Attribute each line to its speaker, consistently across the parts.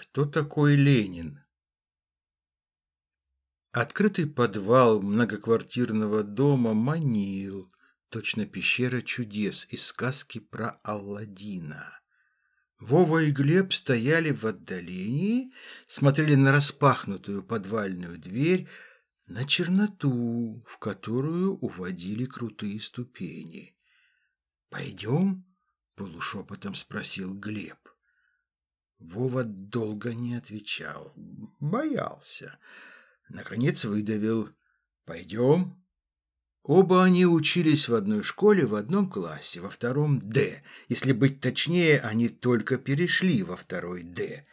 Speaker 1: Кто такой Ленин? Открытый подвал многоквартирного дома манил, точно пещера чудес из сказки про Алладина. Вова и Глеб стояли в отдалении, смотрели на распахнутую подвальную дверь, на черноту, в которую уводили крутые ступени. «Пойдем?» — полушепотом спросил Глеб. Вова долго не отвечал, боялся. Наконец выдавил «Пойдем». Оба они учились в одной школе в одном классе, во втором «Д». Если быть точнее, они только перешли во второй «Д».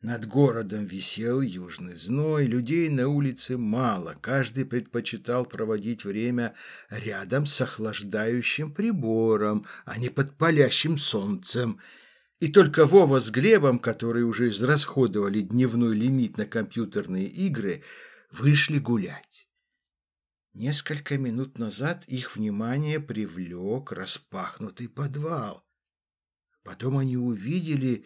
Speaker 1: Над городом висел южный зной, людей на улице мало, каждый предпочитал проводить время рядом с охлаждающим прибором, а не под палящим солнцем – и только Вова с Глебом, которые уже израсходовали дневной лимит на компьютерные игры, вышли гулять. Несколько минут назад их внимание привлек распахнутый подвал. Потом они увидели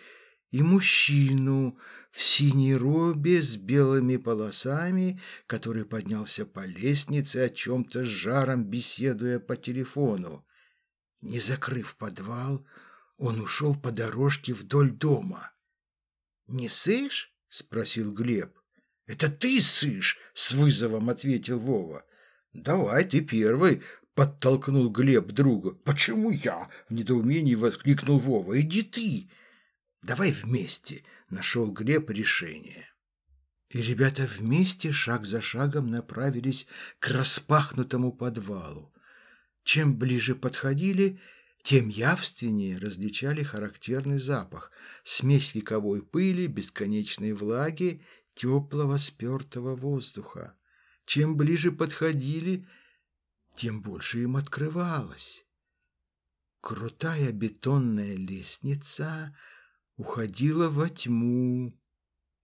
Speaker 1: и мужчину в синей робе с белыми полосами, который поднялся по лестнице о чем-то с жаром, беседуя по телефону. Не закрыв подвал, он ушел по дорожке вдоль дома. «Не сышь?» — спросил Глеб. «Это ты сышь!» — с вызовом ответил Вова. «Давай ты первый!» — подтолкнул Глеб друга. «Почему я?» — в недоумении воскликнул Вова. «Иди ты!» «Давай вместе!» — нашел Глеб решение. И ребята вместе шаг за шагом направились к распахнутому подвалу. Чем ближе подходили, тем явственнее различали характерный запах, смесь вековой пыли, бесконечной влаги, теплого спертого воздуха. Чем ближе подходили, тем больше им открывалось. Крутая бетонная лестница уходила во тьму.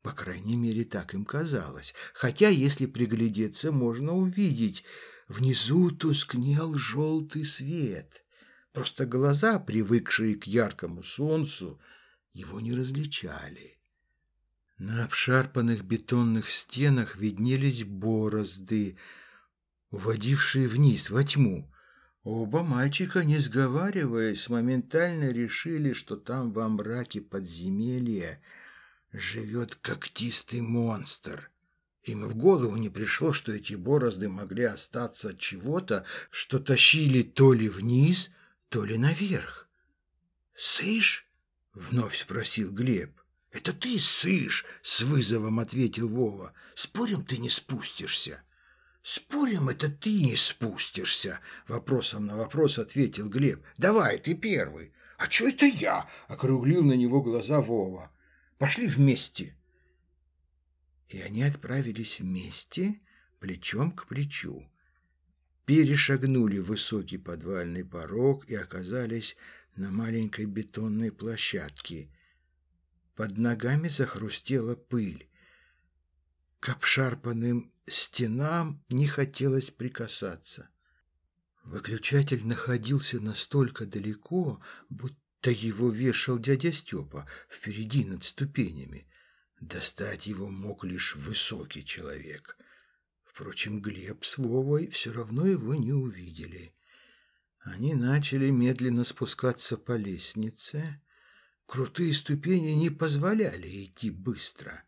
Speaker 1: По крайней мере, так им казалось. Хотя, если приглядеться, можно увидеть, внизу тускнел желтый свет — Просто глаза, привыкшие к яркому солнцу, его не различали. На обшарпанных бетонных стенах виднелись борозды, уводившие вниз, во тьму. Оба мальчика, не сговариваясь, моментально решили, что там во мраке подземелья живет когтистый монстр. Им в голову не пришло, что эти борозды могли остаться от чего-то, что тащили то ли вниз, то ли наверх. «Сышь?» — вновь спросил Глеб. «Это ты сышь!» — с вызовом ответил Вова. «Спорим, ты не спустишься?» «Спорим, это ты не спустишься?» — вопросом на вопрос ответил Глеб. «Давай, ты первый». «А что это я?» — округлил на него глаза Вова. «Пошли вместе». И они отправились вместе, плечом к плечу перешагнули высокий подвальный порог и оказались на маленькой бетонной площадке. Под ногами захрустела пыль. К обшарпанным стенам не хотелось прикасаться. Выключатель находился настолько далеко, будто его вешал дядя Степа впереди над ступенями. Достать его мог лишь высокий человек. Впрочем, Глеб с Вовой все равно его не увидели. Они начали медленно спускаться по лестнице. Крутые ступени не позволяли идти быстро.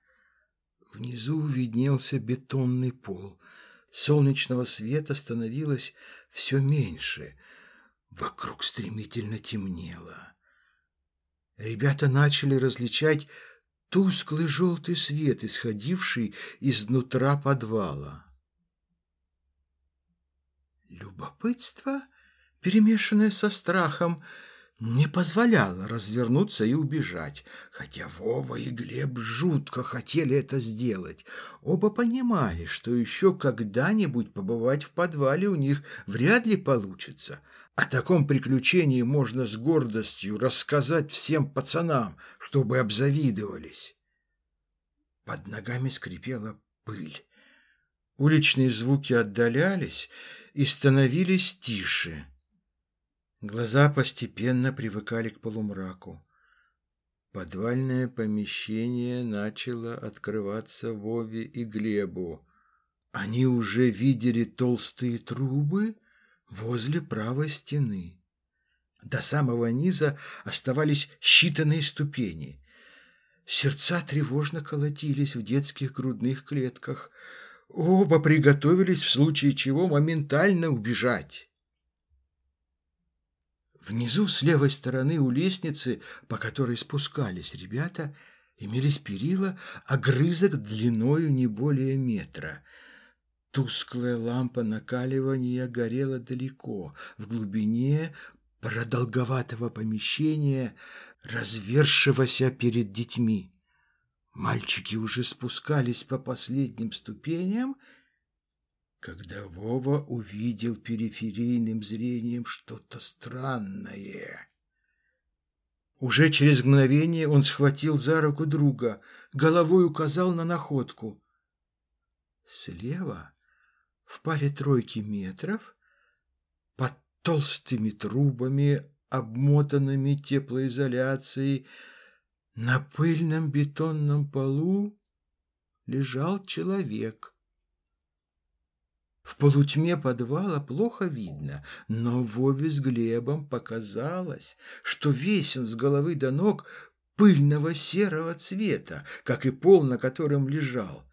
Speaker 1: Внизу виднелся бетонный пол. Солнечного света становилось все меньше. Вокруг стремительно темнело. Ребята начали различать тусклый желтый свет, исходивший изнутра подвала. Любопытство, перемешанное со страхом, не позволяло развернуться и убежать, хотя Вова и Глеб жутко хотели это сделать. Оба понимали, что еще когда-нибудь побывать в подвале у них вряд ли получится. О таком приключении можно с гордостью рассказать всем пацанам, чтобы обзавидовались. Под ногами скрипела пыль. Уличные звуки отдалялись, и становились тише. Глаза постепенно привыкали к полумраку. Подвальное помещение начало открываться Вове и Глебу. Они уже видели толстые трубы возле правой стены. До самого низа оставались считанные ступени. Сердца тревожно колотились в детских грудных клетках. Оба приготовились в случае чего моментально убежать. Внизу, с левой стороны у лестницы, по которой спускались ребята, имелись перила, огрызок длиною не более метра. Тусклая лампа накаливания горела далеко, в глубине продолговатого помещения, развершегося перед детьми. Мальчики уже спускались по последним ступеням, когда Вова увидел периферийным зрением что-то странное. Уже через мгновение он схватил за руку друга, головой указал на находку. Слева, в паре тройки метров, под толстыми трубами, обмотанными теплоизоляцией, на пыльном бетонном полу лежал человек. В полутьме подвала плохо видно, но Вове с Глебом показалось, что весь он с головы до ног пыльного серого цвета, как и пол, на котором лежал.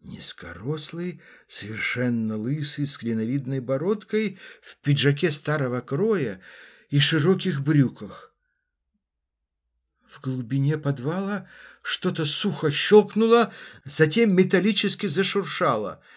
Speaker 1: Низкорослый, совершенно лысый, с клиновидной бородкой, в пиджаке старого кроя и широких брюках. В глубине подвала что-то сухо щелкнуло, затем металлически зашуршало —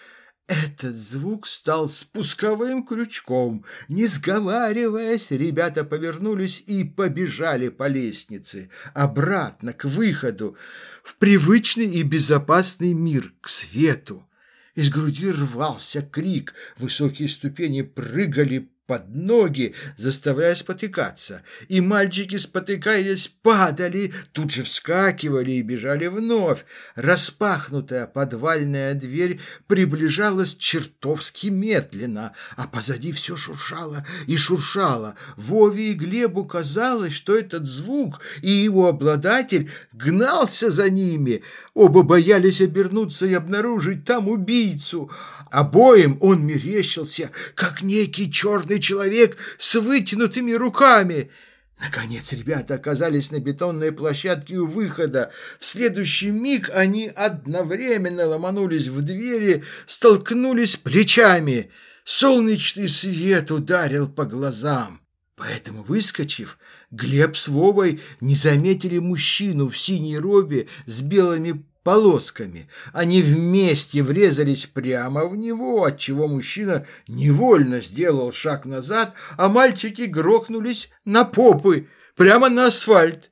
Speaker 1: этот звук стал спусковым крючком. Не сговариваясь, ребята повернулись и побежали по лестнице, обратно, к выходу, в привычный и безопасный мир, к свету. Из груди рвался крик, высокие ступени прыгали под ноги, заставляя спотыкаться. И мальчики, спотыкаясь, падали, тут же вскакивали и бежали вновь. Распахнутая подвальная дверь приближалась чертовски медленно, а позади все шуршало и шуршало. Вове и Глебу казалось, что этот звук и его обладатель гнался за ними. Оба боялись обернуться и обнаружить там убийцу. Обоим он мерещился, как некий черный человек с вытянутыми руками. Наконец ребята оказались на бетонной площадке у выхода. В следующий миг они одновременно ломанулись в двери, столкнулись плечами. Солнечный свет ударил по глазам. Поэтому, выскочив, Глеб с Вовой не заметили мужчину в синей робе с белыми полосками. Они вместе врезались прямо в него, отчего мужчина невольно сделал шаг назад, а мальчики грохнулись на попы, прямо на асфальт.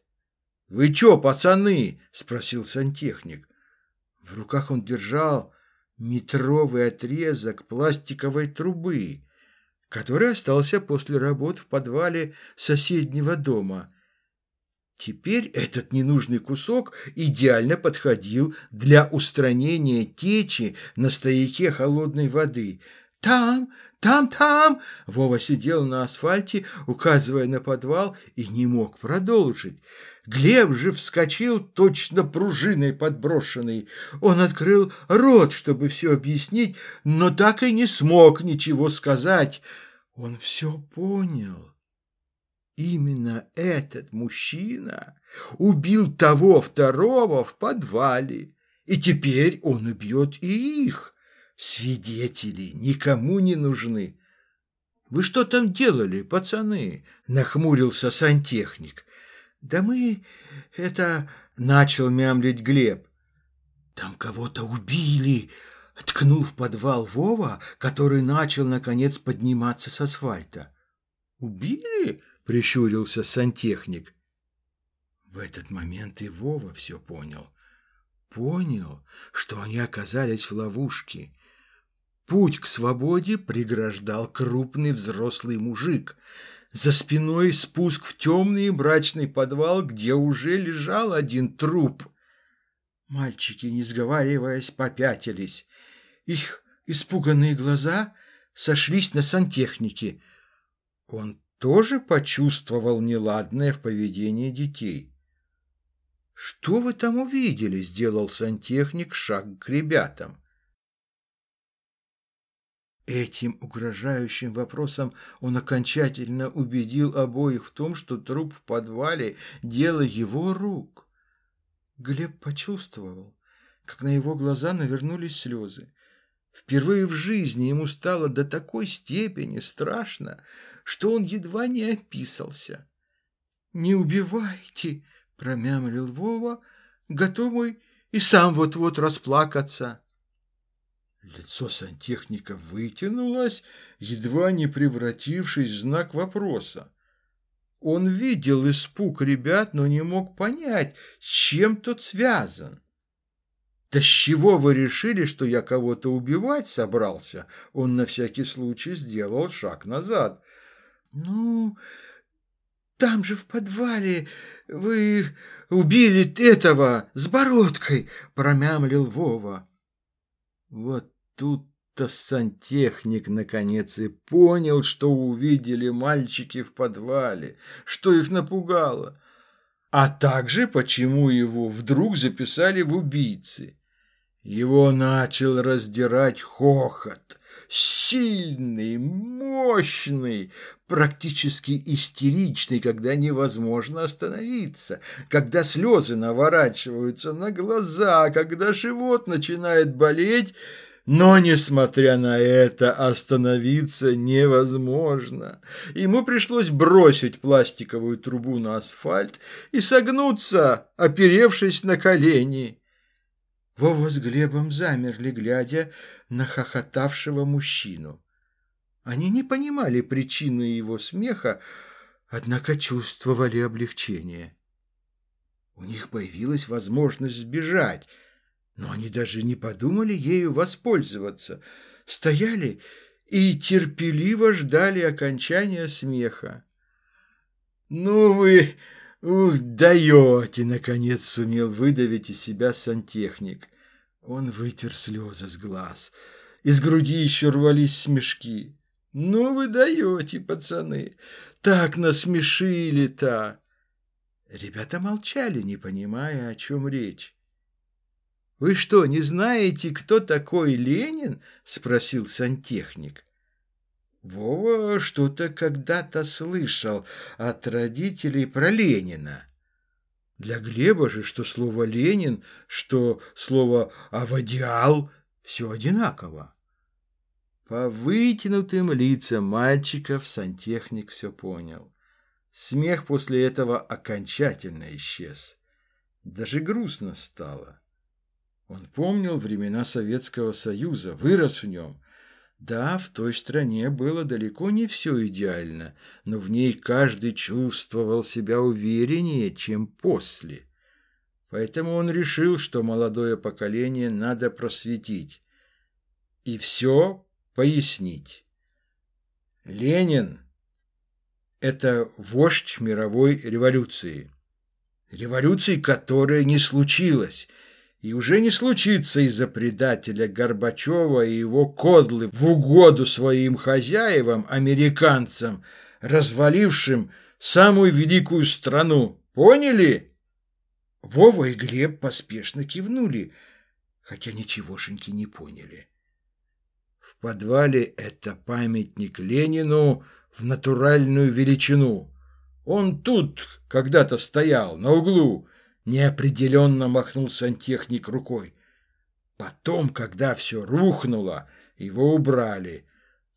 Speaker 1: «Вы чё, пацаны?» – спросил сантехник. В руках он держал метровый отрезок пластиковой трубы, который остался после работ в подвале соседнего дома – Теперь этот ненужный кусок идеально подходил для устранения течи на стояке холодной воды. «Там, там, там!» Вова сидел на асфальте, указывая на подвал, и не мог продолжить. Глеб же вскочил, точно пружиной подброшенный. Он открыл рот, чтобы все объяснить, но так и не смог ничего сказать. Он все понял. Именно этот мужчина убил того второго в подвале, и теперь он убьет и их. Свидетели никому не нужны. «Вы что там делали, пацаны?» — нахмурился сантехник. «Да мы... это...» — начал мямлить Глеб. «Там кого-то убили!» — ткнул в подвал Вова, который начал, наконец, подниматься с асфальта. «Убили?» — прищурился сантехник. В этот момент и Вова все понял. Понял, что они оказались в ловушке. Путь к свободе преграждал крупный взрослый мужик. За спиной спуск в темный и мрачный подвал, где уже лежал один труп. Мальчики, не сговариваясь, попятились. Их испуганные глаза сошлись на сантехнике. Он тоже почувствовал неладное в поведении детей. «Что вы там увидели?» – сделал сантехник шаг к ребятам. Этим угрожающим вопросом он окончательно убедил обоих в том, что труп в подвале – дело его рук. Глеб почувствовал, как на его глаза навернулись слезы. Впервые в жизни ему стало до такой степени страшно, что он едва не описался. «Не убивайте!» – промямлил Вова, готовый и сам вот-вот расплакаться. Лицо сантехника вытянулось, едва не превратившись в знак вопроса. Он видел испуг ребят, но не мог понять, с чем тот связан. «Да с чего вы решили, что я кого-то убивать собрался?» Он на всякий случай сделал шаг назад. «Ну, там же в подвале вы убили этого с бородкой!» промямлил Вова. Вот тут-то сантехник наконец и понял, что увидели мальчики в подвале, что их напугало, а также почему его вдруг записали в убийцы. Его начал раздирать хохот, сильный, мощный, практически истеричный, когда невозможно остановиться, когда слезы наворачиваются на глаза, когда живот начинает болеть, но, несмотря на это, остановиться невозможно. Ему пришлось бросить пластиковую трубу на асфальт и согнуться, оперевшись на колени. Вова с Глебом замерли, глядя на хохотавшего мужчину. Они не понимали причины его смеха, однако чувствовали облегчение. У них появилась возможность сбежать, но они даже не подумали ею воспользоваться. Стояли и терпеливо ждали окончания смеха. «Ну вы «Ух, даете!» — наконец сумел выдавить из себя сантехник. Он вытер слезы с глаз. Из груди еще рвались смешки. «Ну вы даете, пацаны! Так насмешили-то!» Ребята молчали, не понимая, о чем речь. «Вы что, не знаете, кто такой Ленин?» — спросил сантехник. Вова что-то когда-то слышал от родителей про Ленина. Для Глеба же, что слово «Ленин», что слово «авадиал» — все одинаково. По вытянутым лицам мальчиков сантехник все понял. Смех после этого окончательно исчез. Даже грустно стало. Он помнил времена Советского Союза, вырос в нем – да, в той стране было далеко не все идеально, но в ней каждый чувствовал себя увереннее, чем после. Поэтому он решил, что молодое поколение надо просветить и все пояснить. Ленин – это вождь мировой революции. Революции, которая не случилась – и уже не случится из-за предателя Горбачева и его кодлы в угоду своим хозяевам, американцам, развалившим самую великую страну. Поняли? Вова и Глеб поспешно кивнули, хотя ничегошеньки не поняли. В подвале это памятник Ленину в натуральную величину. Он тут когда-то стоял, на углу, Неопределенно махнул сантехник рукой. Потом, когда все рухнуло, его убрали.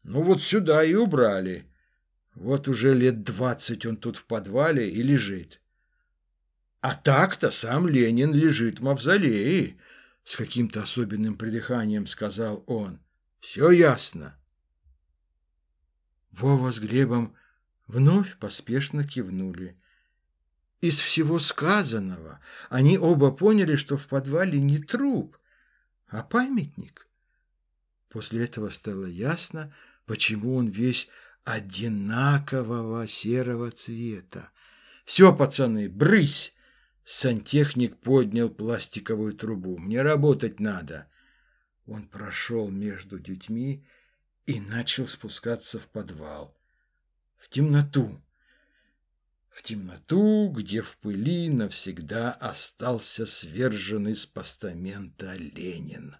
Speaker 1: Ну вот сюда и убрали. Вот уже лет двадцать он тут в подвале и лежит. А так-то сам Ленин лежит в мавзолее, с каким-то особенным придыханием сказал он. Все ясно. Вова с Глебом вновь поспешно кивнули. Из всего сказанного они оба поняли, что в подвале не труп, а памятник. После этого стало ясно, почему он весь одинакового серого цвета. «Все, пацаны, брысь!» Сантехник поднял пластиковую трубу. «Мне работать надо!» Он прошел между детьми и начал спускаться в подвал. В темноту в темноту, где в пыли навсегда остался сверженный с постамента Ленин.